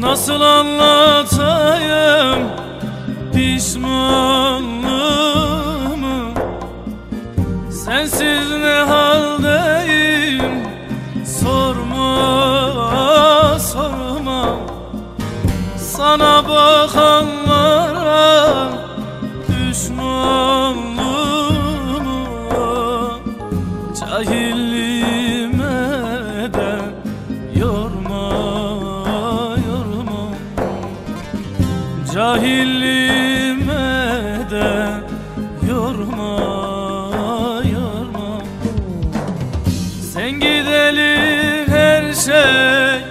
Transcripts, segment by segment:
Nasıl anlatayım pişmanlığımı? Sensiz ne haldeyim? Sorma sorma. Sana bakanlara düşmanlığımı Cahilliğime Cahilliğime de yorma yorma. Sen gideli her şey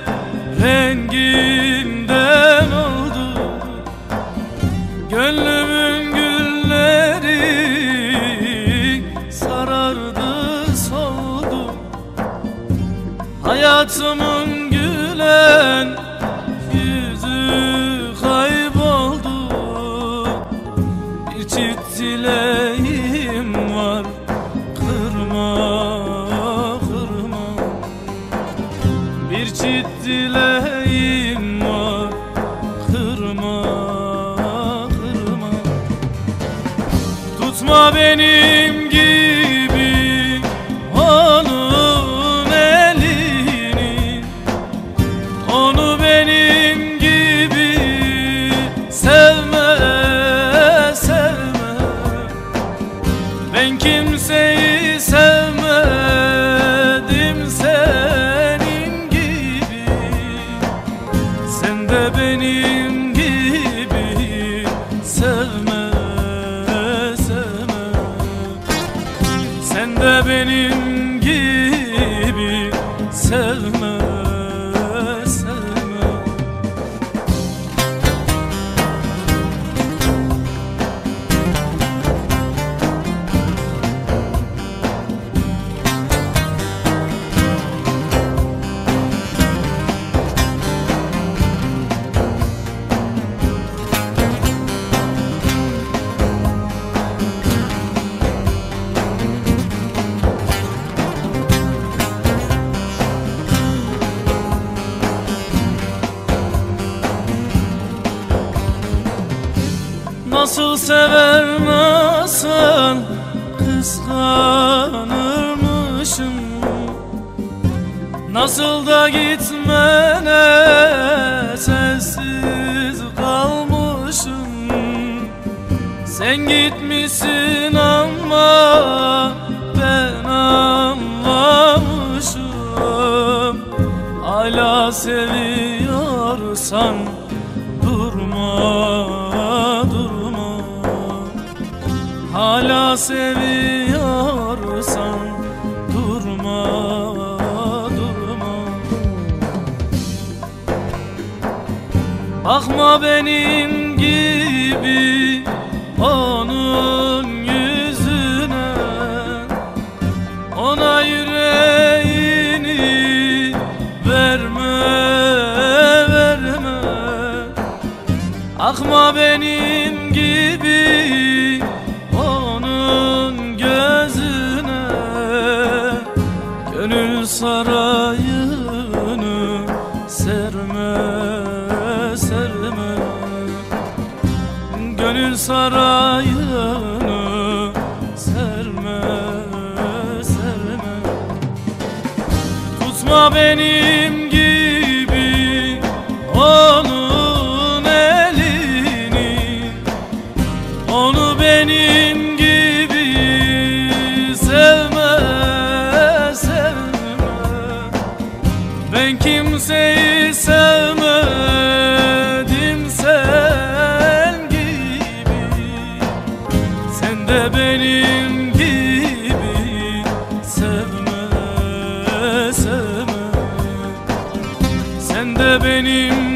renginden oldu. Gönlümün gülleri sarardı soldu. Hayatımın Bir dileğim var. Kırma kırma. Bir çift dileğim var. Kırma kırma. Tutma benim kimseyi sevmedim senin gibi. Sen de benim gibi sevme sevme. Sen de benim Nasıl sever nasıl kıskanırmışım. Nasıl da gitmene sessiz kalmışım. Sen gitmişsin ama ben anlamışım. Hala seviyorsan Hala seviyorsan durma durma. Bakma benim gibi onun sarayını serme serme. Gönül sarayını serme serme. Tutma benim kimseyi sevmedim sen gibi. Sen de benim gibi sevme sevme. Sen de benim